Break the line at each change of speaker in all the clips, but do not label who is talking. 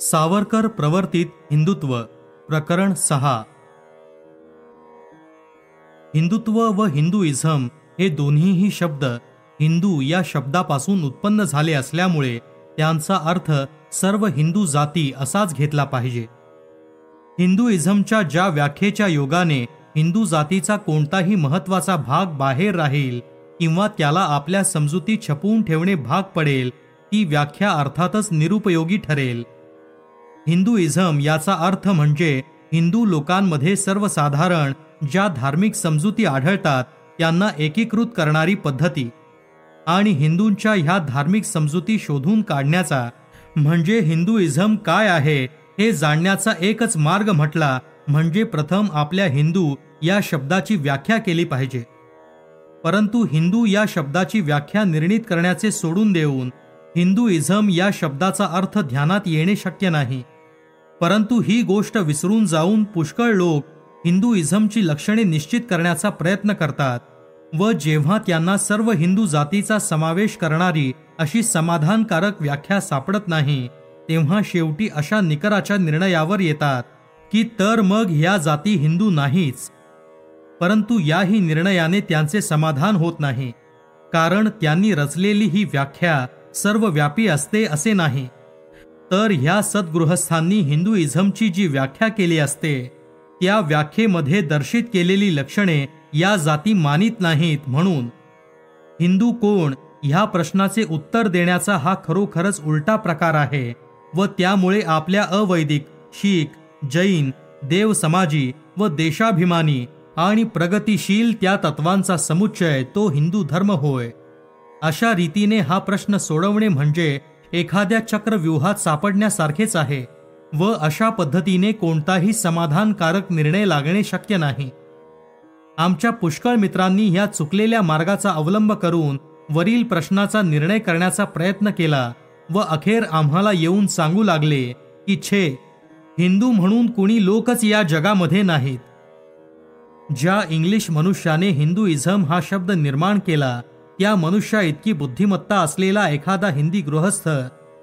सावरकर प्रवर्तित हिंदुत्व प्रकरण सहा. हिंदुत्व व हिंदुइझम हे दोन्हीही शब्द हिंदू या शब्दापासून उत्पन्न झाले असल्यामुळे त्यांचा अर्थ सर्व हिंदू जाती असाच घेतला पाहिजे. हिंदुइझमच्या ज्या व्याख्येच्या योगाने हिंदू जातीचा कोणताही महत्त्वाचा भाग बाहेर राहील किंवा त्याला आपल्या समजुती छपवून ठेवणे भाग पडेल ती व्याख्या अर्थातच निरुपयोगी ठरेल. हिंदुइझम याचा अर्थ म्हणजे हिंदू लोकांमध्ये सर्वसाधारण ज्या धार्मिक समजुती आढळतात त्यांना एकीकृत करणारी पद्धती. आणि हिंदूंच्या ह्या धार्मिक समजुती शोधून काढण्याचा म्हणजे हिंदुइझम काय आहे हे जाणण्याचा एकच मार्ग म्हटला म्हणजे प्रथम आपल्या हिंदू या शब्दाची व्याख्या केली पाहिजे. परंतु हिंदू या शब्दाची व्याख्या निर्णित करण्याचे सोडून देऊन हिंदुइझम या शब्दाचा अर्थ ध्यानात येणे शक्य नाही. परंतु ही गोष्ट विसरून जाऊन पुष्कळ लोक हिंदुइझमची लक्षणे निश्चित करण्याचा प्रयत्न करतात व जेव्हा त्यांना सर्व हिंदू जातीचा समावेश करणारी अशी समाधानकारक व्याख्या सापडत नाही तेव्हा शेवटी अशा निकराच्या निर्णयावर येतात की तर मग ह्या जाती हिंदू नाहीच. परंतु याही निर्णयाने त्यांचे समाधान होत नाही कारण त्यांनी रचलेली ही व्याख्या सर्वव्यापी असते असे नाही. तर ह्या सद्गृहस्थांनी हिंदुइझमची जी व्याख्या केली असते त्या व्याख्येमध्ये दर्शित केलेली लक्षणे या जाती मानित नाहीत म्हणून. हिंदू कोण? ह्या प्रश्नाचे उत्तर देण्याचा हा खरोखरच उलटा प्रकार आहे व त्यामुळे आपल्या अवैदिक शीख जैन देव समाजी व देशाभिमानी आणि प्रगतिशील त्या तत्वांचा समुच्चय तो हिंदू धर्म होय. अशा रीतीने हा प्रश्न सोडवणे म्हणजे एखाद्या चक्रव्यूहात सापडण्यासारखेच आहे व अशा पद्धतीने कोणताही समाधानकारक निर्णय लागणे शक्य नाही. आमच्या पुष्कळ मित्रांनी ह्या चुकलेल्या मार्गाचा अवलंब करून वरील प्रश्नाचा निर्णय करण्याचा प्रयत्न केला व अखेर आम्हाला येऊन सांगू लागले की छे हिंदू म्हणून कुणी लोकच या जगामध्ये नाहीत. ज्या इंग्लिश मनुष्याने हिंदुइझम हा शब्द निर्माण केला त्या मनुष्या इतकी बुद्धिमत्ता असलेला एखादा हिंदी गृहस्थ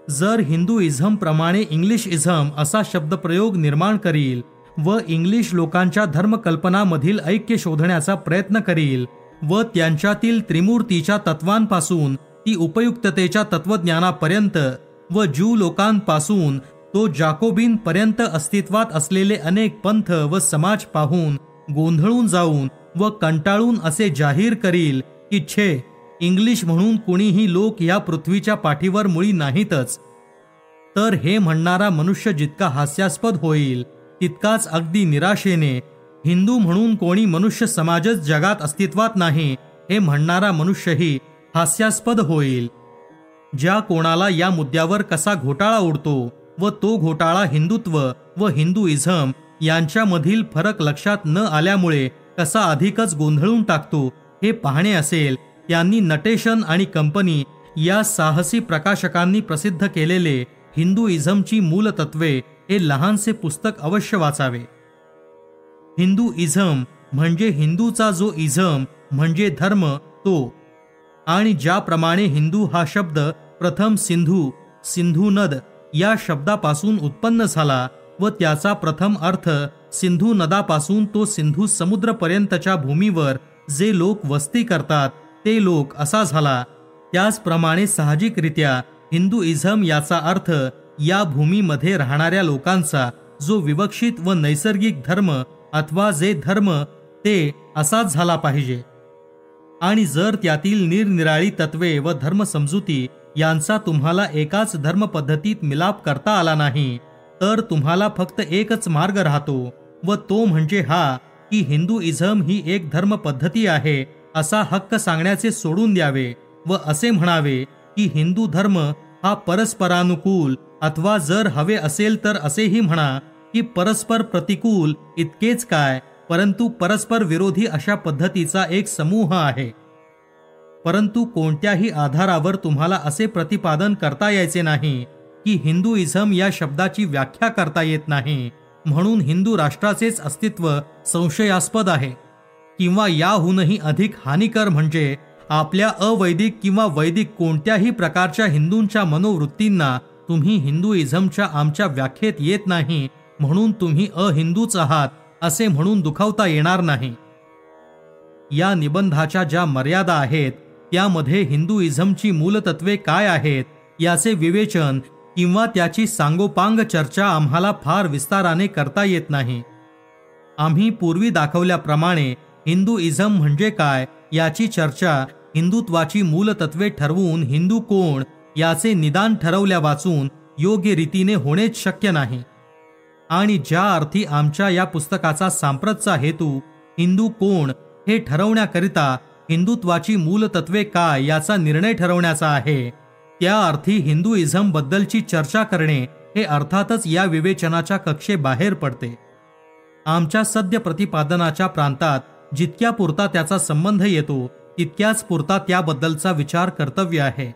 जर हिंदू प्रमाणे इंग्लिश इझम असा शब्दप्रयोग निर्माण करील व इंग्लिश लोकांच्या धर्मकल्पनामधील ऐक्य शोधण्याचा प्रयत्न करील व त्यांच्यातील त्रिमूर्तीच्या तत्वांपासून ती उपयुक्ततेच्या तत्वज्ञानापर्यंत व ज्यू लोकांपासून तो जाकोबिन पर्यंत अस्तित्वात असलेले अनेक पंथ व समाज पाहून गोंधळून जाऊन व कंटाळून असे जाहीर करील की छे इंग्लिश म्हणून कुणीही लोक या पृथ्वीच्या पाठीवर मुळी नाहीतच. तर हे म्हणणारा मनुष्य जितका हास्यास्पद होईल तितकाच अगदी निराशेने हिंदू म्हणून कोणी मनुष्य समाजच जगात अस्तित्वात नाही हे म्हणणारा मनुष्यही हास्यास्पद होईल. ज्या कोणाला या मुद्द्यावर कसा घोटाळा उडतो व तो घोटाळा हिंदुत्व व हिंदुइझम यांच्यामधील फरक लक्षात न आल्यामुळे कसा अधिकच गोंधळून टाकतो हे पाहणे असेल त्यांनी नटेशन आणि कंपनी या साहसी प्रकाशकांनी प्रसिद्ध केलेले हिंदुइझमची मूलतत्वे हे लहानसे पुस्तक अवश्य वाचावे. हिंदू इझम म्हणजे हिंदूचा जो इझम म्हणजे धर्म तो. आणि ज्याप्रमाणे हिंदू हा शब्द प्रथम सिंधू सिंधू नद या शब्दापासून उत्पन्न झाला व त्याचा प्रथम अर्थ सिंधू नदापासून तो सिंधू समुद्रपर्यंतच्या भूमीवर जे लोक वस्ती करतात ते लोक असा झाला त्याचप्रमाणे साहजिकरित्या हिंदुइझम याचा अर्थ या भूमीमध्ये राहणाऱ्या लोकांचा जो विवक्षित व नैसर्गिक धर्म अथवा जे धर्म ते असाच झाला पाहिजे. आणि जर त्यातील निरनिराळी तत्वे व धर्म समजुती यांचा तुम्हाला एकाच धर्मपद्धतीत मिलाप करता आला नाही तर तुम्हाला फक्त एकच मार्ग राहतो व तो म्हणजे हा की हिंदुइझम ही एक धर्मपद्धती आहे असा हक्क सांगण्याचे सोडून द्यावे व असे म्हणावे की हिंदू धर्म हा परस्परानुकूल अथवा जर हवे असेल तर असेही म्हणा की परस्पर प्रतिकूल इतकेच काय परंतु परस्पर विरोधी अशा पद्धतीचा एक समूह आहे. परंतु कोणत्याही आधारावर तुम्हाला असे प्रतिपादन करता यायचे नाही की हिंदुइझम या शब्दाची व्याख्या करता येत नाही म्हणून हिंदू राष्ट्राचेच अस्तित्व संशयास्पद आहे. किंवा याहूनही अधिक हानिकर म्हणजे आपल्या अवैदिक किंवा वैदिक कोणत्याही प्रकारच्या हिंदूंच्या मनोवृत्तींना तुम्ही हिंदुइझमच्या आमच्या व्याख्येत येत नाही म्हणून तुम्ही अहिंदूच आहात असे म्हणून दुखावता येणार नाही. या निबंधाच्या ज्या मर्यादा आहेत त्यामध्ये हिंदुइझमची मूलतत्वे काय आहेत याचे विवेचन किंवा त्याची सांगोपांग चर्चा आम्हाला फार विस्ताराने करता येत नाही. आम्ही पूर्वी दाखवल्याप्रमाणे हिंदुइझम म्हणजे काय याची चर्चा हिंदुत्वाची मूलतत्वे ठरवून हिंदू कोण याचे निदान ठरवल्या वाचून योग्य रीतीने होणेच शक्य नाही. आणि ज्या अर्थी आमच्या या पुस्तकाचा सांप्रतचा हेतू हिंदू कोण हे ठरवण्याकरिता हिंदुत्वाची मूलतत्वे काय याचा निर्णय ठरवण्याचा आहे त्या अर्थी हिंदुइझम बद्दलची चर्चा करणे हे अर्थातच या विवेचनाच्या कक्षेबाहेर पडते. आमच्या सद्य प्रतिपादनाच्या प्रांतात जितक्या पुरता त्याचा संबंध येतो तितक्याच पुरता त्याबद्दलचा विचार कर्तव्य आहे.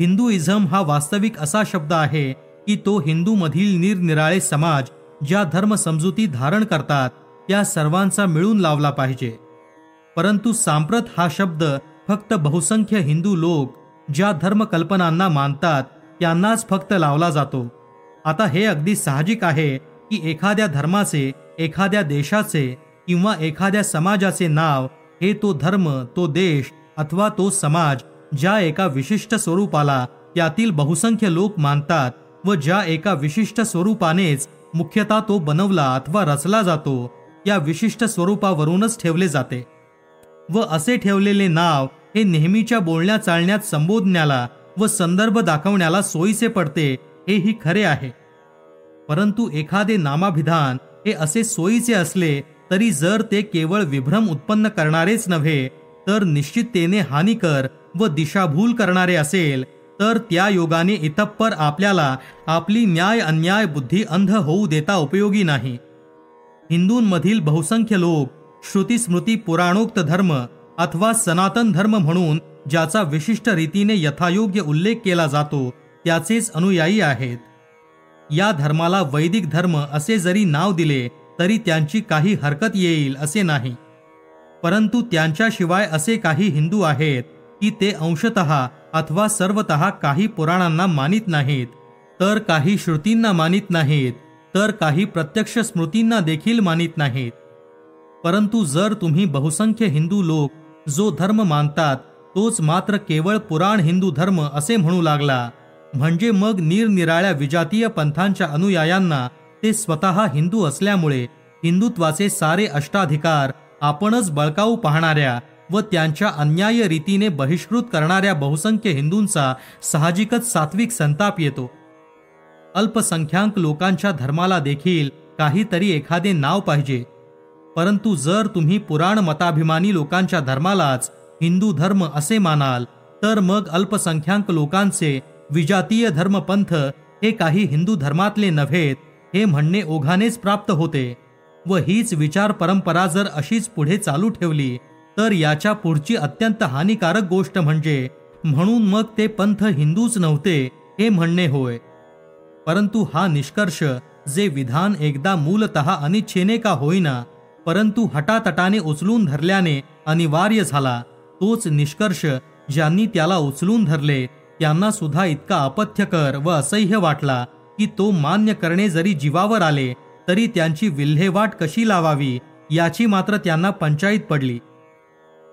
हिंदुइझम हा वास्तविक असा शब्द आहे की तो हिंदूमधील निरनिराळे समाज ज्या धर्म समजुती धारण करतात त्या सर्वांचा मिळून लावला पाहिजे. परंतु सांप्रत हा शब्द फक्त बहुसंख्य हिंदू लोक ज्या धर्मकल्पनांना मानतात त्यांनाच फक्त लावला जातो. आता हे अगदी साहजिक आहे की एखाद्या धर्माचे एखाद्या देशाचे किंवा एखाद्या समाजाचे नाव हे तो धर्म तो देश अथवा तो समाज ज्या एका विशिष्ट स्वरूपाला त्यातील बहुसंख्य लोक मानतात व ज्या एका विशिष्ट स्वरूपानेच मुख्यतः तो बनवला अथवा रचला जातो या विशिष्ट स्वरूपावरूनच ठेवले जाते. व असे ठेवलेले नाव हे नेहमीच्या बोलण्या चालण्यात संबोधण्याला व संदर्भ दाखवण्याला सोयीचे पडते हेही खरे आहे. परंतु एखादे नामाभिधान हे असे सोयीचे असले तरी जर ते केवळ विभ्रम उत्पन्न करणारेच नव्हे तर निश्चिततेने हानिकर व दिशाभूल करणारे असेल तर त्या योगाने इतप्पर आपल्याला आपली न्याय अन्याय बुद्धी अंध होऊ देता उपयोगी नाही. हिंदूंमधील बहुसंख्य लोक श्रुती स्मृती पुराणोक्त धर्म अथवा सनातन धर्म म्हणून ज्याचा विशिष्ट रीतीने यथायोग्य उल्लेख केला जातो त्याचेच अनुयायी आहेत. या धर्माला वैदिक धर्म असे जरी नाव दिले तरी त्यांची काही हरकत येईल असे नाही. परंतु त्यांच्याशिवाय असे काही हिंदू आहेत की ते अंशत अथवा सर्वत काही पुराणांना मानित नाहीत तर काही श्रुतींना मानित नाहीत तर काही प्रत्यक्ष स्मृतींना देखील मानित नाहीत. परंतु जर तुम्ही बहुसंख्य हिंदू लोक जो धर्म मानतात तोच मात्र केवळ पुराण हिंदू धर्म असे म्हणू लागला. म्हणजे मग निरनिराळ्या विजातीय पंथांच्या अनुयायांना ते स्वतः हिंदू असल्यामुळे हिंदुत्वाचे सारे अष्टाधिकार आपणच बळकावू पाहणाऱ्या व त्यांच्या अन्याय रीतीने बहिष्कृत करणाऱ्या बहुसंख्य हिंदूंचा साहजिकच सात्विक संताप येतो. अल्पसंख्याक लोकांच्या धर्माला देखील काहीतरी एखादे नाव पाहिजे. परंतु जर तुम्ही पुराण मताभिमानी लोकांच्या धर्मालाच हिंदू धर्म असे मानाल तर मग अल्पसंख्याक लोकांचे विजातीय धर्मपंथ हे काही हिंदू धर्मातले नव्हेत हे म्हणणे ओघानेच प्राप्त होते. व हीच विचार परंपरा जर अशीच पुढे चालू ठेवली तर याच्या पुढची अत्यंत हानिकारक गोष्ट म्हणजे म्हणून मग ते पंथ हिंदूच नव्हते हे म्हणणे होय. परंतु हा निष्कर्ष जे विधान एकदा मूलत अनिच्छेने का होईना परंतु हटातटाने उचलून धरल्याने अनिवार्य झाला तोच निष्कर्ष ज्यांनी त्याला उचलून धरले त्यांना सुद्धा इतका अपथ्यकर व असह्य वाटला की तो मान्य करणे जरी जीवावर आले तरी त्यांची विल्हेवाट कशी लावावी याची मात्र त्यांना पंचायत पडली.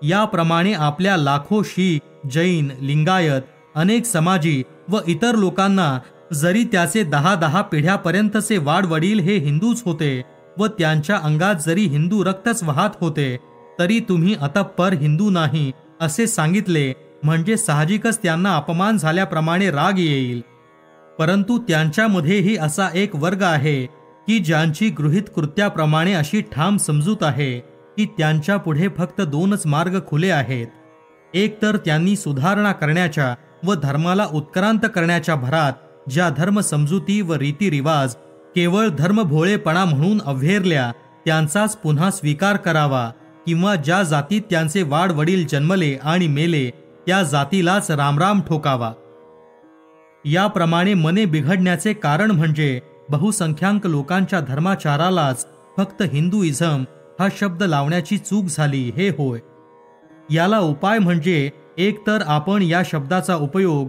याप्रमाणे आपल्या लाखो शीख जैन लिंगायत अनेक समाजी व इतर लोकांना जरी त्याचे दहा दहा पिढ्यापर्यंतचे वाडवडील हे हिंदूच होते व त्यांच्या अंगात जरी हिंदू रक्तच वाहत होते तरी तुम्ही अतप्पर हिंदू नाही असे सांगितले म्हणजे साहजिकच त्यांना अपमान झाल्याप्रमाणे राग येईल. परंतु त्यांच्यामध्येही असा एक वर्ग आहे की ज्यांची गृहित कृत्याप्रमाणे अशी ठाम समजूत आहे की त्यांच्या पुढे फक्त दोनच मार्ग खुले आहेत. एक तर त्यांनी सुधारणा करण्याच्या व धर्माला उत्क्रांत करण्याच्या भरात ज्या धर्म समजुती व रीतिरिवाज केवळ धर्मभोळेपणा म्हणून अव्हेरल्या त्यांचाच पुन्हा स्वीकार करावा किंवा ज्या जातीत त्यांचे वाडवडील जन्मले आणि मेले त्या जातीलाच रामराम ठोकावा. याप्रमाणे मने बिघडण्याचे कारण म्हणजे बहुसंख्याक लोकांच्या धर्माचारालाच फक्त हिंदुइझम हा शब्द लावण्याची चूक झाली हे होय. याला उपाय म्हणजे एक तर आपण या शब्दाचा उपयोग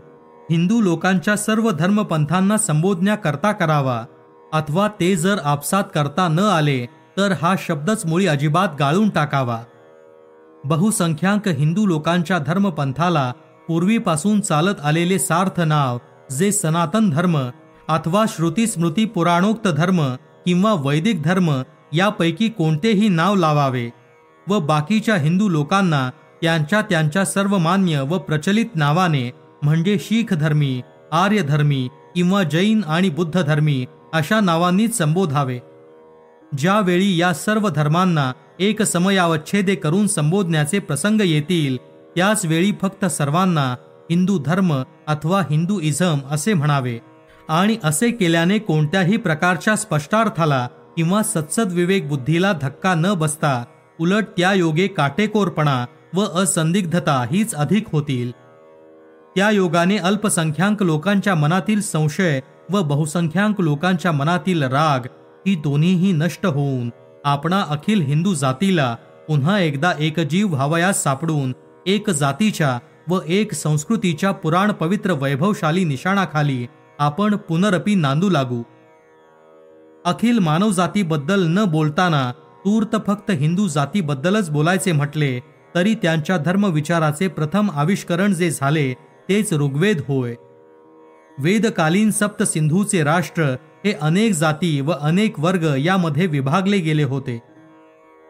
हिंदू लोकांच्या सर्व धर्मपंथांना संबोधण्या करता करावा अथवा ते जर आपसात करता न आले तर हा शब्दच मुळी अजिबात गाळून टाकावा. बहुसंख्याक हिंदू लोकांच्या धर्मपंथाला पूर्वीपासून चालत आलेले सार्थ नाव जे सनातन धर्म अथवा श्रुती स्मृती पुराणोक्त धर्म किंवा वैदिक धर्म यापैकी कोणतेही नाव लावावे व बाकीच्या हिंदू लोकांना त्यांच्या त्यांच्या सर्वमान्य व प्रचलित नावाने म्हणजे शीख धर्मी आर्य धर्मी किंवा जैन आणि बुद्ध धर्मी अशा नावांनीच संबोधावे. ज्यावेळी या सर्व धर्मांना एक समयावच्छेदे करून संबोधण्याचे प्रसंग येतील त्याच वेळी फक्त सर्वांना हिंदू धर्म अथवा हिंदू इझम असे म्हणावे. आणि असे केल्याने कोणत्याही प्रकारच्या स्पष्टार्थाला किंवा सत्सद विवेक बुद्धीला धक्का न बसता उलट त्या योगे काटेकोरपणा व असंदिग्धता हीच अधिक होतील. त्या योगाने अल्पसंख्याक लोकांच्या मनातील संशय व बहुसंख्याक लोकांच्या मनातील राग ही दोन्हीही नष्ट होऊन आपणा अखिल हिंदू जातीला पुन्हा एकदा एकजीव व्हावयास सापडून एक जातीच्या व एक संस्कृतीच्या पुराण पवित्र वैभवशाली निशाणाखाली आपण पुनरपी नांदू लागू. अखिल मानवजातीबद्दल न बोलताना तूर्त फक्त हिंदू जातीबद्दलच बोलायचे म्हटले तरी त्यांच्या धर्मविचाराचे प्रथम आविष्करण जे झाले तेच ऋग्वेद होय. वेदकालीन सप्त सिंधूचे राष्ट्र हे अनेक जाती व अनेक वर्ग यामध्ये विभागले गेले होते.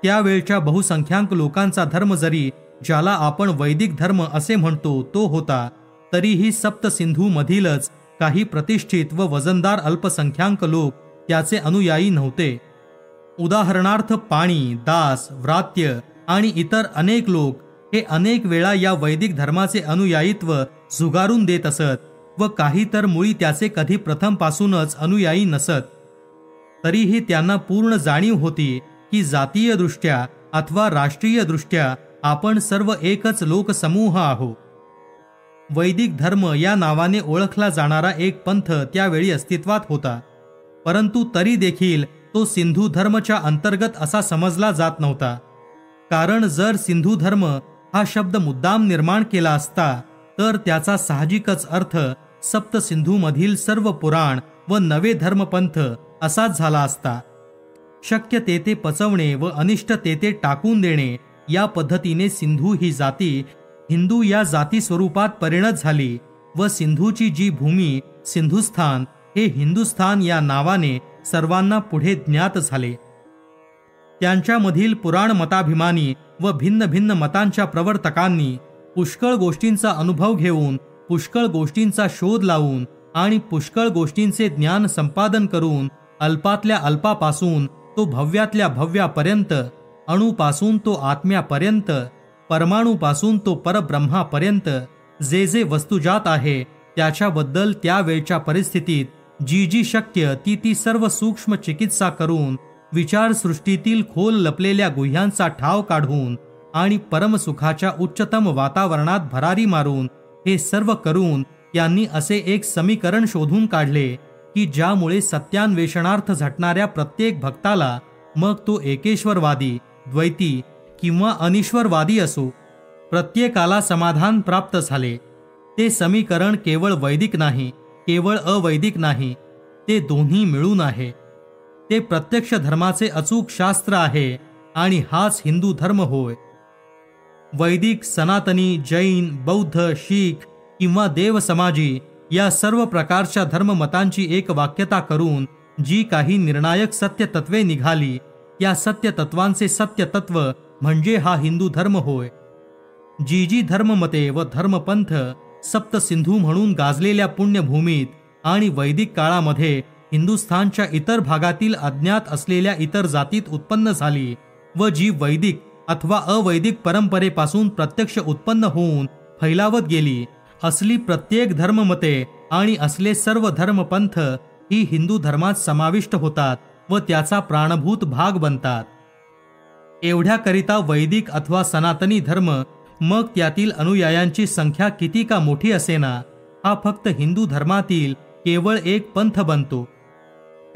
त्यावेळच्या बहुसंख्याक लोकांचा धर्म जरी ज्याला आपण वैदिक धर्म असे म्हणतो तो होता तरीही सप्तसिंधूमधीलच मधीलच काही प्रतिष्ठित व वजनदार अल्पसंख्याक लोक त्याचे अनुयायी नव्हते. उदाहरणार्थ पाणी दास व्रात्य आणि इतर अनेक लोक हे अनेक वेळा या वैदिक धर्माचे अनुयायीत्व झुगारून देत असत व काही तर मुळी त्याचे कधी प्रथमपासूनच अनुयायी नसत. तरीही त्यांना पूर्ण जाणीव होती की जातीय दृष्ट्या अथवा राष्ट्रीय दृष्ट्या आपण सर्व एकच लोकसमूह आहो वैदिक धर्म या नावाने ओळखला जाणारा एक पंथ त्यावेळी अस्तित्वात होता. परंतु तरी देखील तो सिंधू धर्मच्या अंतर्गत असा समजला जात नव्हता. कारण जर सिंधू धर्म हा शब्द मुद्दाम निर्माण केला असता तर त्याचा साहजिकच अर्थ सप्त सिंधूमधील सर्व पुराण व नवे धर्मपंथ असाच झाला असता. शक्य तेथे पचवणे व अनिष्ट तेथे टाकून देणे या पद्धतीने सिंधू ही जाती हिंदू या जाती स्वरूपात परिणत झाली व सिंधूची जी भूमी सिंधुस्थान हे हिंदुस्थान या नावाने सर्वांना पुढे ज्ञात झाले. त्यांच्यामधील पुराण मताभिमानी व भिन्न भिन्न मतांच्या प्रवर्तकांनी पुष्कळ गोष्टींचा अनुभव घेऊन पुष्कळ गोष्टींचा शोध लावून आणि पुष्कळ गोष्टींचे ज्ञान संपादन करून अल्पातल्या अल्पापासून तो भव्यातल्या भव्यापर्यंत अणूपासून तो आत्म्यापर्यंत परमाणूपासून तो परब्रह्मापर्यंत जे जे वस्तुजात आहे त्याच्याबद्दल त्यावेळच्या परिस्थितीत जी जी शक्य ती ती सर्व सूक्ष्म चिकित्सा करून विचारसृष्टीतील खोल लपलेल्या गुह्यांचा ठाव काढून आणि परमसुखाच्या उच्चतम वातावरणात भरारी मारून हे सर्व करून त्यांनी असे एक समीकरण शोधून काढले की ज्यामुळे सत्यान्वेषणार्थ झटणाऱ्या प्रत्येक भक्ताला मग तो एकेश्वरवादी द्वैती किंवा अनिश्वरवादी असो प्रत्येकाला समाधान प्राप्त झाले. ते समीकरण केवळ वैदिक नाही केवळ अवैदिक नाही ते दोन्ही मिळून आहे. ते प्रत्यक्ष धर्माचे अचूक शास्त्र आहे आणि हाच हिंदू धर्म होय. वैदिक सनातनी जैन बौद्ध शीख किंवा देवसमाजी या सर्व प्रकारच्या धर्ममतांची एक वाक्यता करून जी काही निर्णायक सत्य तत्वे निघाली या सत्य तत्वांचे सत्य तत्व म्हणजे हा हिंदू धर्म होय. जी जी धर्ममते व धर्मपंथ सप्त सिंधू म्हणून गाजलेल्या पुण्यभूमीत आणि वैदिक काळामध्ये हिंदुस्थानच्या इतर भागातील अज्ञात असलेल्या इतर जातीत उत्पन्न झाली व जी वैदिक अथवा अवैदिक परंपरेपासून प्रत्यक्ष उत्पन्न होऊन फैलावत गेली असली प्रत्येक धर्ममते आणि असले सर्व धर्मपंथ ही हिंदू धर्मात समाविष्ट होतात. व त्याचा प्राणभूत भाग बनतात. एवढ्याकरिता वैदिक अथवा सनातनी धर्म मग त्यातील अनुयायांची संख्या किती का मोठी असेना हा फक्त हिंदू धर्मातील केवळ एक पंथ बनतो.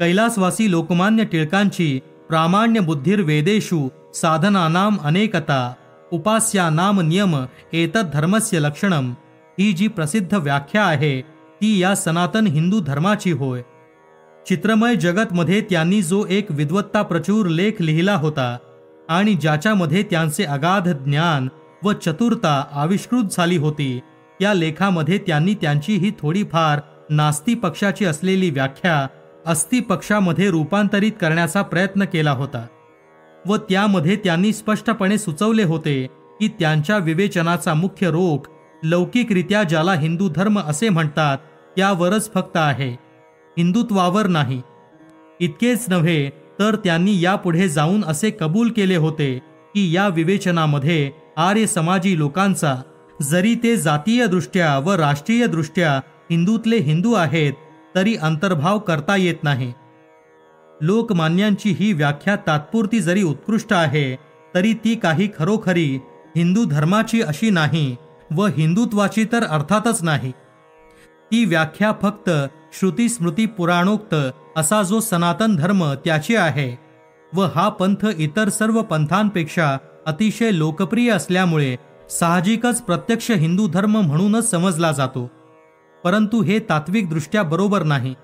कैलासवासी लोकमान्य टिळकांची प्रामाण्य बुद्धिर वेदेषु साधनानाम अनेकता उपास्यानाम नियम एतद धर्मस्य लक्षणम ही जी प्रसिद्ध व्याख्या आहे ती या सनातन हिंदू धर्माची होय. चित्रमय जगतमध्ये त्यांनी जो एक विद्वत्ता प्रचूर लेख लिहिला होता आणि ज्याच्यामध्ये त्यांचे अगाध ज्ञान व चतुरता आविष्कृत झाली होती या लेखामध्ये त्यांनी त्यांची ही थोडीफार नास्ती पक्षाची असलेली व्याख्या अस्ति पक्षामध्ये रूपांतरित करण्याचा प्रयत्न केला होता व त्यामध्ये त्यांनी स्पष्टपणे सुचवले होते की त्यांच्या विवेचनाचा मुख्य रोख लौकिकरित्या ज्याला हिंदू धर्म असे म्हणतात त्यावरच फक्त आहे. हिंदुत्वावर नाही. इतकेच नव्हे तर त्यांनी यापुढे जाऊन असे कबूल केले होते की या विवेचनामध्ये आर्य समाजी लोकांचा जरी ते जातीय दृष्ट्या व राष्ट्रीय दृष्ट्या हिंदूतले हिंदू आहेत तरी अंतर्भाव करता येत नाही. लोकमान्यांची ही व्याख्या तात्पुरती जरी उत्कृष्ट आहे तरी ती काही खरोखरी हिंदू धर्माची अशी नाही व हिंदुत्वाची तर अर्थातच नाही. ती व्याख्या फक्त श्रुती स्मृती पुराणोक्त असा जो सनातन धर्म त्याची आहे. व हा पंथ इतर सर्व पंथांपेक्षा अतिशय लोकप्रिय असल्यामुळे साहजिकच प्रत्यक्ष हिंदू धर्म म्हणूनच समजला जातो. परंतु हे तात्विकदृष्ट्या बरोबर नाही.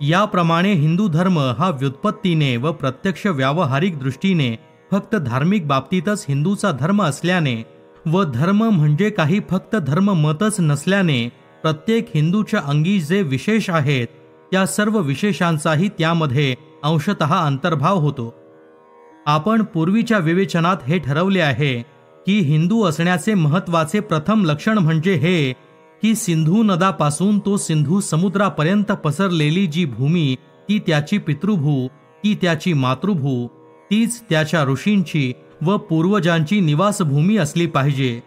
याप्रमाणे हिंदू धर्म हा व्युत्पत्तीने व प्रत्यक्ष व्यावहारिक दृष्टीने फक्त धार्मिक बाबतीतच हिंदूचा धर्म असल्याने व धर्म म्हणजे काही फक्त धर्म मतच नसल्याने प्रत्येक हिंदूच्या अंगी जे विशेष आहेत त्या सर्व विशेषांचाही त्यामध्ये अंशत अंतर्भाव होतो. आपण पूर्वीच्या विवेचनात हे ठरवले आहे की हिंदू असण्याचे महत्त्वाचे प्रथम लक्षण म्हणजे हे की सिंधू नदापासून तो सिंधू समुद्रापर्यंत पसरलेली जी भूमी ती त्याची पितृभू ती त्याची मातृभू तीच त्याच्या ऋषींची व पूर्वजांची निवासभूमी असली पाहिजे.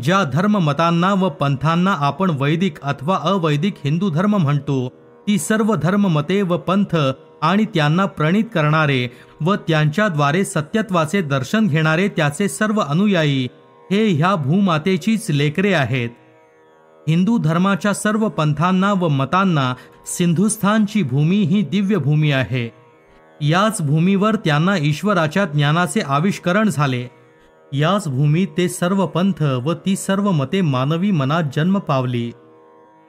ज्या धर्ममतांना व पंथांना आपण वैदिक अथवा अवैदिक हिंदू धर्म म्हणतो ती सर्व धर्ममते व पंथ आणि त्यांना प्रणित करणारे व त्यांच्याद्वारे सत्यत्वाचे दर्शन घेणारे त्याचे सर्व अनुयायी हे ह्या भूमातेचीच लेकरे आहेत. हिंदू धर्माच्या सर्व पंथांना व मतांना सिंधुस्थानची भूमी ही दिव्य भूमी आहे. याच भूमीवर त्यांना ईश्वराच्या ज्ञानाचे आविष्करण झाले. याच भूमीत ते सर्व पंथ व ती सर्व मते मानवी मनात जन्म पावली.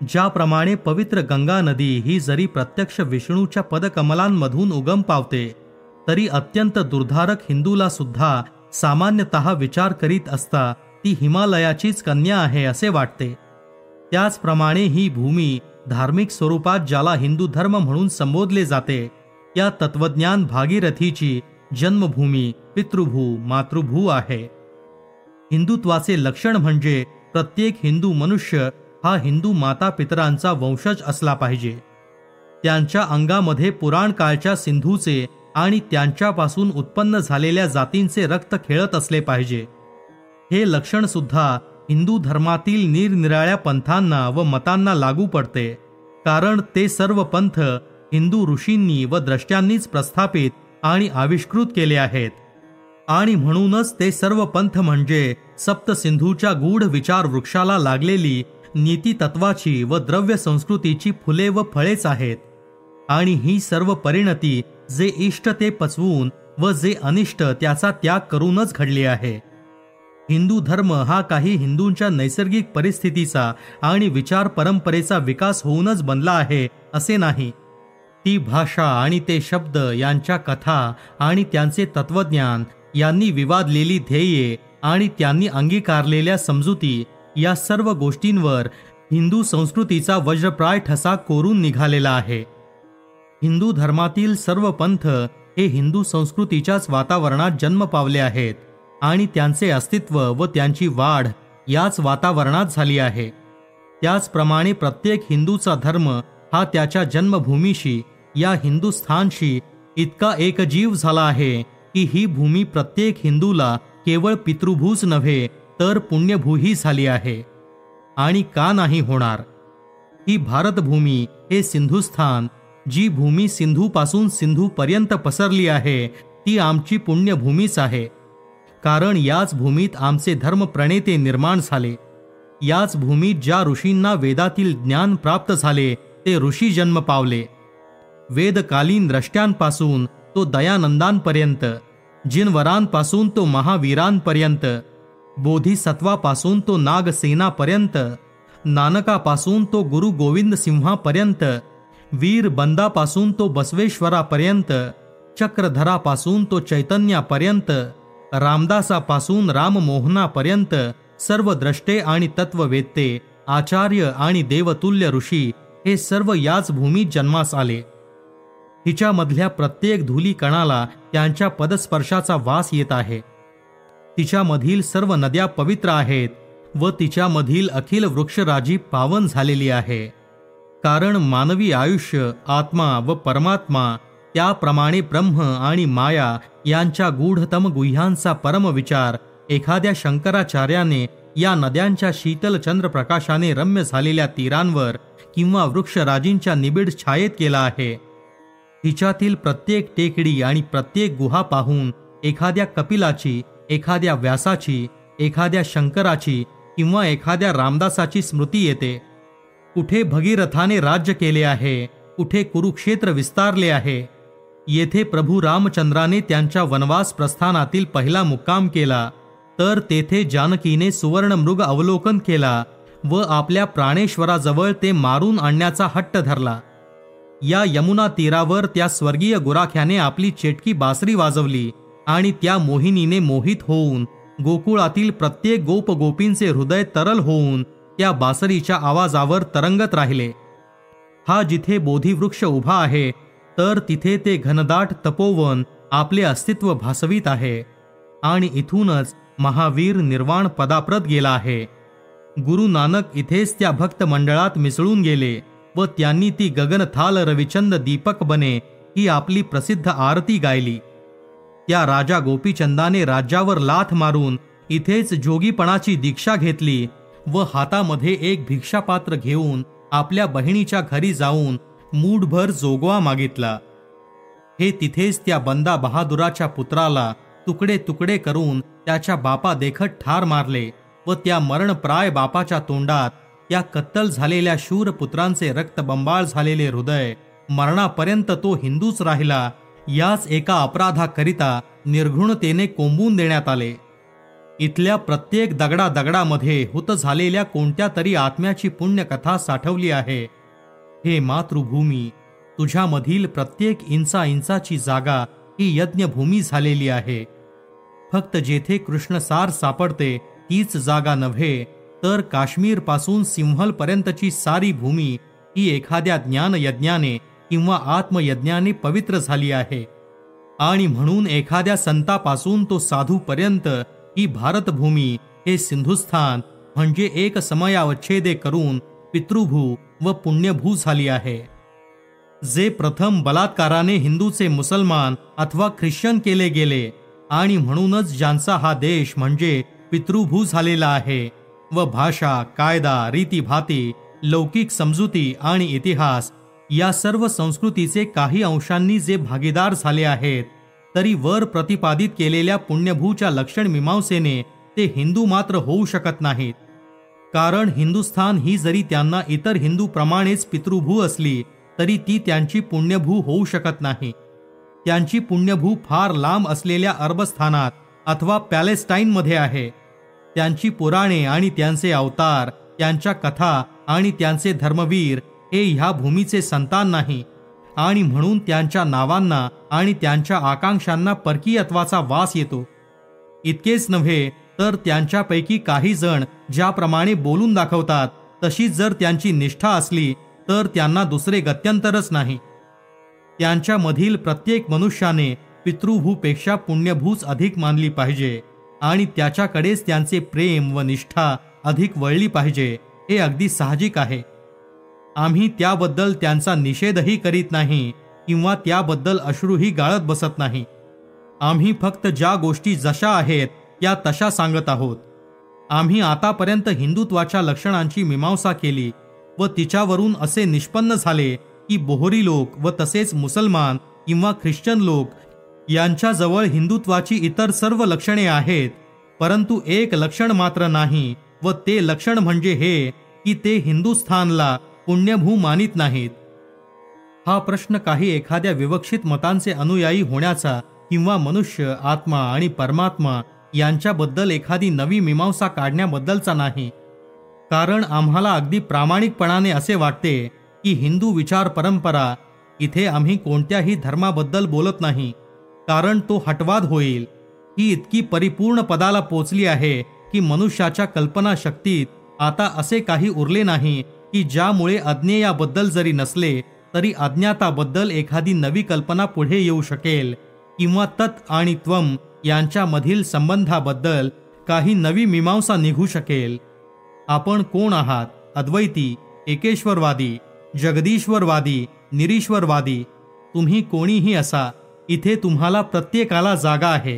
ज्याप्रमाणे पवित्र गंगा नदी ही जरी प्रत्यक्ष विष्णूच्या पदकमलांमधून उगम पावते तरी अत्यंत दुर्धारक हिंदूला सुद्धा सामान्यतः विचार करीत असता ती हिमालयाचीच कन्या आहे असे वाटते. त्याचप्रमाणे ही भूमी धार्मिक स्वरूपात ज्याला हिंदू धर्म म्हणून संबोधले जाते या तत्वज्ञान भागीरथीची जन्मभूमी पितृभू मातृभू आहे. हिंदुत्वाचे लक्षण म्हणजे प्रत्येक हिंदू मनुष्य हा हिंदू माता पितरांचा वंशज असला पाहिजे. त्यांच्या अंगामध्ये पुराण काळच्या सिंधूचे आणि त्यांच्यापासून उत्पन्न झालेल्या जातींचे रक्त खेळत असले पाहिजे. हे लक्षण सुद्धा हिंदू धर्मातील निरनिराळ्या पंथांना व मतांना लागू पडते. कारण ते सर्व पंथ हिंदू ऋषींनी व द्रष्ट्यांनीच प्रस्थापित आणि आविष्कृत केले आहेत. आणि म्हणूनच ते सर्व पंथ म्हणजे सप्तसिंधूच्या गूढ विचार वृक्षाला लागलेली नीती तत्वाची व द्रव्य संस्कृतीची फुले व फळेच आहेत. आणि ही सर्व परिणती जे इष्ट ते पचवून व जे अनिष्ट त्याचा त्याग करूनच घडली आहे. हिंदू धर्म हा काही हिंदूंच्या नैसर्गिक परिस्थितीचा आणि विचार परंपरेचा विकास होऊनच बनला आहे असे नाही. ती भाषा आणि ते शब्द यांच्या कथा आणि त्यांचे तत्वज्ञान यांनी विवादलेली ध्येये आणि त्यांनी अंगीकारलेल्या समजुती या सर्व गोष्टींवर हिंदू संस्कृतीचा वज्रप्राय ठसा कोरून निघालेला आहे. हिंदू धर्मातील सर्व पंथ हे हिंदू संस्कृतीच्याच वातावरणात जन्म पावले आहेत आणि त्यांचे अस्तित्व व त्यांची वाढ याच वातावरणात झाली आहे. त्याचप्रमाणे प्रत्येक हिंदूचा धर्म हा त्याच्या जन्मभूमीशी या हिंदुस्थानशी इतका एकजीव झाला आहे की ही भूमी प्रत्येक हिंदूला केवळ पितृभूच नव्हे तर पुण्यभूही झाली आहे. आणि का नाही होणार? ही भारतभूमी हे सिंधुस्थान जी भूमी सिंधूपासून सिंधूपर्यंत पसरली आहे ती आमची पुण्यभूमीच आहे. कारण याच भूमीत आमचे धर्मप्रणेते निर्माण झाले. याच भूमीत ज्या ऋषींना वेदातील ज्ञान प्राप्त झाले ते ऋषी जन्म पावले. वेदकालीन द्रष्ट्यांपासून तो दयानंदांपर्यंत जिनवरांपासून तो महावीरांपर्यंत बोधिसत्वापासून तो नागसेनापर्यंत नानकापासून तो गुरु गोविंद सिंहापर्यंत वीर बंदापासून तो बसवेश्वरापर्यंत चक्रधरापासून तो चैतन्यापर्यंत रामदासापासून राममोहनापर्यंत सर्व द्रष्टे आणि तत्ववेत्ते आचार्य आणि देवतुल्य ऋषी हे सर्व याच भूमीत जन्मास आले. हिच्यामधल्या प्रत्येक धुली कणाला त्यांच्या पदस्पर्शाचा वास येत आहे. तिच्यामधील सर्व नद्या पवित्र आहेत व तिच्यामधील अखिल वृक्षराजी पावन झालेली आहे. कारण मानवी आयुष्य आत्मा व परमात्मा त्याप्रमाणे ब्रह्म आणि माया यांच्या गूढतम गुह्यांचा परमविचार एखाद्या शंकराचार्याने या नद्यांच्या शीतल चंद्रप्रकाशाने रम्य झालेल्या तीरांवर किंवा वृक्षराजींच्या निबिड छायेत केला आहे. हिच्यातील प्रत्येक टेकडी आणि प्रत्येक गुहा पाहून एखाद्या कपिलाची एखाद्या व्यासाची एखाद्या शंकराची किंवा एखाद्या रामदासाची स्मृती येते. कुठे भगीरथाने राज्य केले आहे कुठे कुरुक्षेत्र विस्तारले आहे. येथे प्रभू रामचंद्राने त्यांच्या वनवास प्रस्थानातील पहिला मुक्काम केला तर तेथे जानकीने सुवर्णमृग अवलोकन केला व आपल्या प्राणेश्वराजवळ ते मारून आणण्याचा हट्ट धरला. या यमुना तीरावर त्या स्वर्गीय गुराख्याने आपली चेटकी बासरी वाजवली आणि त्या मोहिनीने मोहित होऊन गोकुळातील प्रत्येक गोप गोपींचे हृदय तरल होऊन त्या बासरीच्या आवाजावर तरंगत राहिले. हा जिथे बोधिवृक्ष उभा आहे तर तिथे ते घनदाट तपोवन आपले अस्तित्व भासवीत आहे आणि इथूनच महावीर निर्वाण पदाप्रत गेला आहे. गुरु नानक इथेच त्या भक्त मंडळात मिसळून गेले. व त्यांनी ती गगनथाल रविचंद दीपक बने ही आपली प्रसिद्ध आरती गायली. त्या राजा गोपीचंदाने राज्यावर लाथ मारून इथेच जोगीपणाची दीक्षा घेतली व हातामध्ये एक भिक्षापात्र घेऊन आपल्या बहिणीच्या घरी जाऊन मूठभर जोगवा मागितला. हे तिथेच त्या बंदा बहादुराच्या पुत्राला तुकडे तुकडे करून त्याच्या बापा देखत ठार मारले व त्या मरणप्राय बापाच्या तोंडात या कत्तल झालेल्या शूर पुत्रांचे रक्तबंबाळ झालेले हृदय मरणापर्यंत तो हिंदूच राहिला याच एका अपराधाकरिता निर्घृणतेने कोंबून देण्यात आले. इथल्या प्रत्येक दगडा दगडामध्ये हुत झालेल्या कोणत्या तरी आत्म्याची पुण्यकथा साठवली आहे. हे मातृभूमी तुझ्यामधील प्रत्येक इंचा इंचाची जागा ही यज्ञभूमी झालेली आहे. फक्त जेथे कृष्णसार सापडते तीच जागा नव्हे तर काश्मीरपासून सिंहल पर्यंतची सारी भूमी ही एखाद्या ज्ञानयज्ञाने किंवा आत्मयज्ञाने पवित्र झाली आहे. आणि म्हणून एखाद्या संतापासून तो साधूपर्यंत ही भारतभूमी हे सिंधुस्थान म्हणजे एक समयावच्छेदे करून पितृभू व पुण्यभू झाली आहे. जे प्रथम बलात्काराने हिंदूचे मुसलमान अथवा ख्रिश्चन केले गेले आणि म्हणूनच ज्यांचा हा देश म्हणजे पितृभू झालेला आहे व भाषा कायदा रीतीभाती लौकिक समजुती आणि इतिहास या सर्व संस्कृतीचे काही अंशांनी जे भागीदार झाले आहेत तरी वर प्रतिपादित केलेल्या पुण्यभूच्या लक्षण मीमांसेने ते हिंदू मात्र होऊ शकत नाहीत. कारण हिंदुस्थान ही जरी त्यांना इतर हिंदू प्रमाणेच पितृभू असली तरी ती त्यांची पुण्यभू होऊ शकत नाही. त्यांची पुण्यभू फार लांब असलेल्या अरबस्थानात अथवा पॅलेस्टाईनमध्ये आहे. त्यांची पुराणे आणि त्यांचे अवतार त्यांच्या कथा आणि त्यांचे धर्मवीर हे ह्या भूमीचे संतान नाही. आणि म्हणून त्यांच्या नावांना आणि त्यांच्या आकांक्षांना परकीयत्वाचा वास येतो. इतकेच नव्हे तर त्यांच्यापैकी काही जण ज्याप्रमाणे बोलून दाखवतात तशीच जर त्यांची निष्ठा असली तर त्यांना दुसरे गत्यंतरच नाही. त्यांच्यामधील प्रत्येक मनुष्याने पितृभूपेक्षा पुण्यभूच अधिक मानली पाहिजे. आणि त्याच्याकडेच त्यांचे प्रेम व निष्ठा अधिक वळली पाहिजे हे अगदी साहजिक आहे. आम्ही त्याबद्दल त्यांचा निषेधही करीत नाही किंवा त्याबद्दल अश्रूही गाळत बसत नाही. आम्ही फक्त ज्या गोष्टी जशा आहेत त्या तशा सांगत आहोत. आम्ही आतापर्यंत हिंदुत्वाच्या लक्षणांची मीमांसा केली व तिच्यावरून असे निष्पन्न झाले की बोहरी लोक व तसेच मुसलमान किंवा ख्रिश्चन लोक यांच्याजवळ हिंदुत्वाची इतर सर्व लक्षणे आहेत परंतु एक लक्षण मात्र नाही व ते लक्षण म्हणजे हे की ते हिंदुस्थानला पुण्यभू मानित नाहीत. हा प्रश्न काही एखाद्या विवक्षित मतांचे अनुयायी होण्याचा किंवा मनुष्य आत्मा आणि परमात्मा यांच्याबद्दल एखादी नवी मीमांसा काढण्याबद्दलचा नाही. कारण आम्हाला अगदी प्रामाणिकपणाने असे वाटते की हिंदू विचार परंपरा इथे आम्ही कोणत्याही धर्माबद्दल बोलत नाही. कारण तो हटवाद होईल. ही इतकी परिपूर्ण पदाला पोचली आहे की मनुष्याच्या कल्पना शक्तीत आता असे काही उरले नाही की ज्यामुळे अज्ञेयाबद्दल जरी नसले तरी अज्ञाताबद्दल एखादी नवी कल्पना पुढे येऊ शकेल किंवा तत् आणि त्वम यांच्यामधील संबंधाबद्दल काही नवी मीमांसा निघू शकेल. आपण कोण आहात? अद्वैती एकेश्वरवादी जगदीश्वरवादी निरीश्वरवादी. तुम्ही कोणीही असा. इथे तुम्हाला प्रत्येकाला जागा आहे.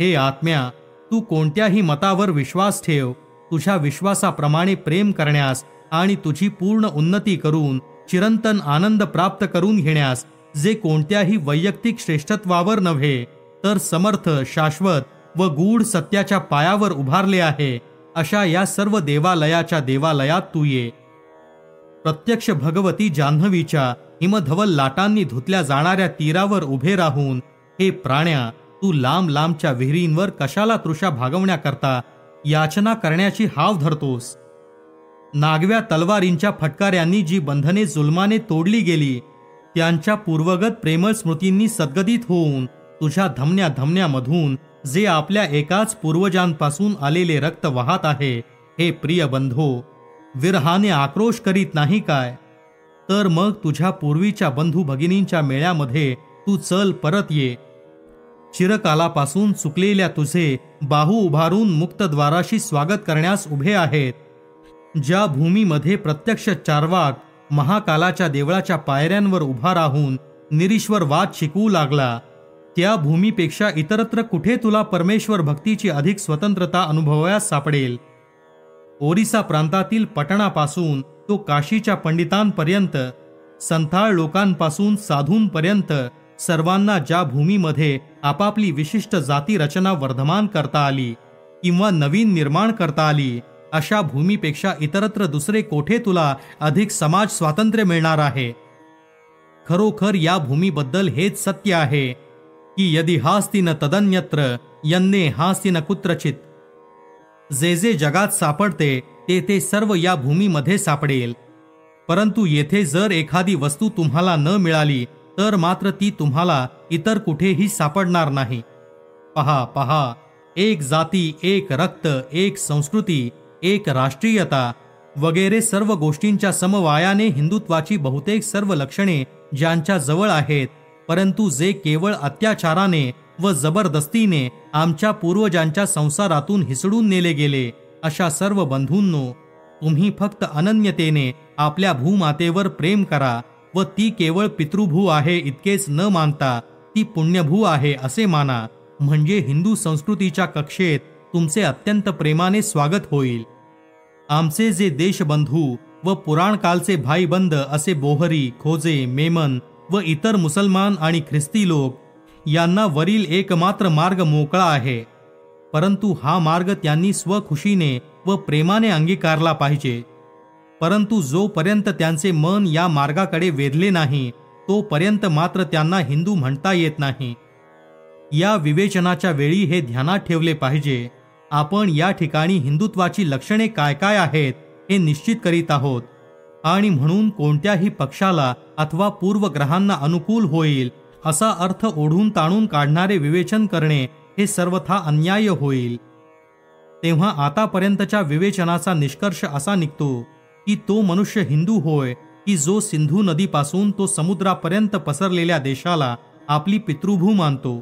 हे आत्म्या तू कोणत्याही मतावर विश्वास ठेव. तुझ्या विश्वासाप्रमाणे प्रेम करण्यास आणि तुझी पूर्ण उन्नती करून चिरंतन आनंद प्राप्त करून घेण्यास जे कोणत्याही वैयक्तिक श्रेष्ठत्वावर नव्हे तर समर्थ शाश्वत व गूढ सत्याच्या पायावर उभारले आहे. अशा या सर्व देवालयाच्या देवालयात तू ये. प्रत्यक्ष भगवती जान्हवीच्या हिमधवल लाटांनी धुतल्या जाणाऱ्या तीरावर उभे राहून हे प्राण्या तू लांब लांबच्या विहिरींवर कशाला तृषा भागवण्याकरता याचना करण्याची हाव धरतोस. नागव्या तलवारींच्या फटकाऱ्यांनी जी बंधने जुलमाने तोडली गेली त्यांच्या पूर्वगत प्रेमळ स्मृतींनी सद्गदित होऊन तुझ्या धमन्या धमन्यामधून जे आपल्या एकाच पूर्वजांपासून आलेले रक्त वाहत आहे हे प्रिय बंधो विरहाने आक्रोश करीत नाही काय? तर मग तुझ्या पूर्वीच्या बंधू भगिनींच्या मेळ्यामध्ये तू चल परत ये. चिरकालापासून चुकलेल्या तुझे बाहू उभारून मुक्तद्वाराशी स्वागत करण्यास उभे आहेत. ज्या भूमीमध्ये प्रत्यक्ष चारवाक महाकालाच्या देवळाच्या पायऱ्यांवर उभा राहून निरीश्वर वाद शिकवू लागला त्या भूमीपेक्षा इतरत्र कुठे तुला परमेश्वर भक्तीची अधिक स्वतंत्रता अनुभवायास सापडेल? ओरिसा प्रांतातील पटणापासून तो काशीच्या पंडितांपर्यंत संथाळ लोकांपासून साधूंपर्यंत सर्वांना ज्या भूमीमध्ये आपापली विशिष्ट जाती रचना वर्धमान करता आली किंवा नवीन निर्माण करता आली अशा भूमीपेक्षा इतरत्र दुसरे कोठे तुला अधिक समाज स्वातंत्र्य मिळणार आहे? खरोखर या भूमीबद्दल हेच सत्य आहे की यदि हास्ति न तदन्यत्र यन्ने हास्ति न कुत्रचित जे जे जगात सापडते ते ते सर्व या भूमीमध्ये सापडेल. परंतु येथे जर एखादी वस्तू तुम्हाला न मिळाली तर मात्र ती तुम्हाला इतर कुठेही सापडणार नाही. पहा पहा. एक जाती एक रक्त एक संस्कृती एक राष्ट्रीयता वगैरे सर्व गोष्टींच्या समवायाने हिंदुत्वाची बहुतेक सर्व लक्षणे ज्यांच्या जवळ आहेत परंतु जे केवळ अत्याचाराने व जबरदस्तीने आमच्या पूर्वजांच्या संसारातून हिसडून नेले गेले. अशा सर्व बंधूंनो तुम्ही फक्त अनन्यतेने आपल्या भूमातेवर प्रेम करा व ती केवळ पितृभू आहे इतकेच न मानता ती पुण्यभू आहे असे माना. म्हणजे हिंदू संस्कृतीच्या कक्षेत तुमचे अत्यंत प्रेमाने स्वागत होईल. आमचे जे देशबंधू व पुराणकालचे भाईबंद असे बोहरी खोजे मेमन व इतर मुसलमान आणि ख्रिस्ती लोक यांना वरील एकमात्र मार्ग मोकळा आहे. परंतु हा मार्ग त्यांनी स्वखुशीने व प्रेमाने अंगीकारला पाहिजे. परंतु जोपर्यंत त्यांचे मन या मार्गाकडे वेधले नाही तोपर्यंत मात्र त्यांना हिंदू म्हणता येत नाही. या विवेचनाच्या वेळी हे ध्यानात ठेवले पाहिजे आपण या ठिकाणी हिंदुत्वाची लक्षणे काय काय आहेत हे निश्चित करीत आहोत. आणि म्हणून कोणत्याही पक्षाला अथवा पूर्वग्रहांना अनुकूल होईल असा अर्थ ओढून ताणून काढणारे विवेचन करणे हे सर्वथा अन्याय होईल. तेव्हा आतापर्यंतच्या विवेचनाचा निष्कर्ष असा निघतो की तो मनुष्य हिंदू होय की जो सिंधू नदीपासून तो समुद्रापर्यंत पसरलेल्या देशाला आपली पितृभू मानतो.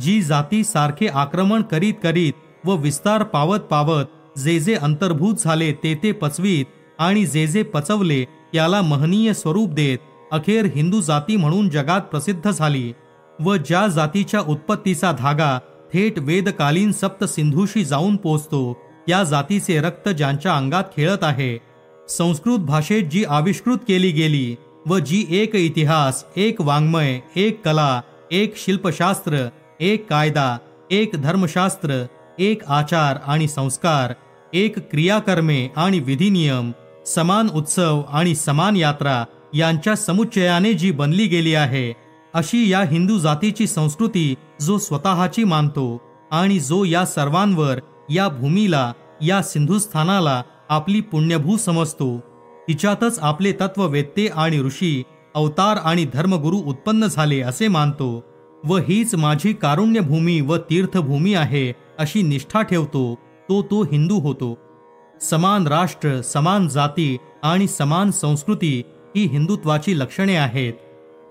जी जाती सारखे आक्रमण करीत करीत व विस्तार पावत पावत जे जे अंतर्भूत झाले ते ते पचवीत आणि जे जे पचवले त्याला महनीय स्वरूप देत अखेर हिंदू जाती म्हणून जगात प्रसिद्ध झाली व ज्या जातीच्या उत्पत्तीचा धागा थेट वेदकालीन सप्त सिंधूशी जाऊन पोचतो त्या जातीचे रक्त ज्यांच्या अंगात खेळत आहे. संस्कृत भाषेत जी आविष्कृत केली गेली व जी एक इतिहास एक वाङ्मय एक कला एक शिल्पशास्त्र एक कायदा एक धर्मशास्त्र एक आचार आणि संस्कार एक क्रियाकर्मे आणि विधिनियम समान उत्सव आणि समान यात्रा यांच्या समुच्चयाने जी बनली गेली आहे अशी या हिंदू जातीची संस्कृती जो स्वतःची मानतो आणि जो या सर्वांवर या भूमीला या सिंधुस्थानाला आपली पुण्यभू समजतो. तिच्यातच आपले तत्ववेत्ते आणि ऋषी अवतार आणि धर्मगुरू उत्पन्न झाले असे मानतो व हीच माझी कारुण्यभूमी व तीर्थभूमी आहे अशी निष्ठा ठेवतो तो तो हिंदू होतो. समान राष्ट्र समान जाती आणि समान संस्कृती ही हिंदुत्वाची लक्षणे आहेत.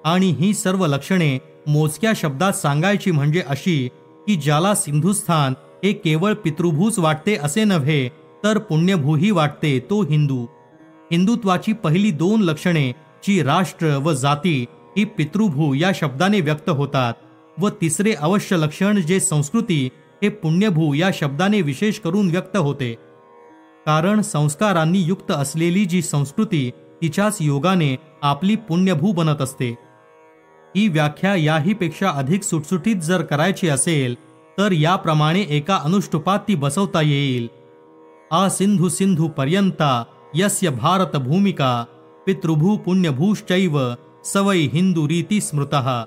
आणि ही सर्व लक्षणे मोजक्या शब्दात सांगायची म्हणजे अशी की ज्याला सिंधुस्थान हे केवळ पितृभूच वाटते असे नव्हे तर पुण्यभूही वाटते तो हिंदू. हिंदुत्वाची पहिली दोन लक्षणे जी राष्ट्र व जाती ही पितृभू या शब्दाने व्यक्त होतात व तिसरे अवश्य लक्षण जे संस्कृती हे पुण्यभू या शब्दाने विशेष करून व्यक्त होते. कारण संस्कारांनी युक्त असलेली जी संस्कृती तिच्याच योगाने आपली पुण्यभू बनत असते. ही व्याख्या याहीपेक्षा अधिक सुटसुटीत जर करायची असेल तर याप्रमाणे एका अनुष्टुपात ती बसवता येईल. आ सिंधु पर्यंता यस्य भारत भूमिका पितृभू पुण्यभूश्चैव सवै हिंदू रीती स्मृतः।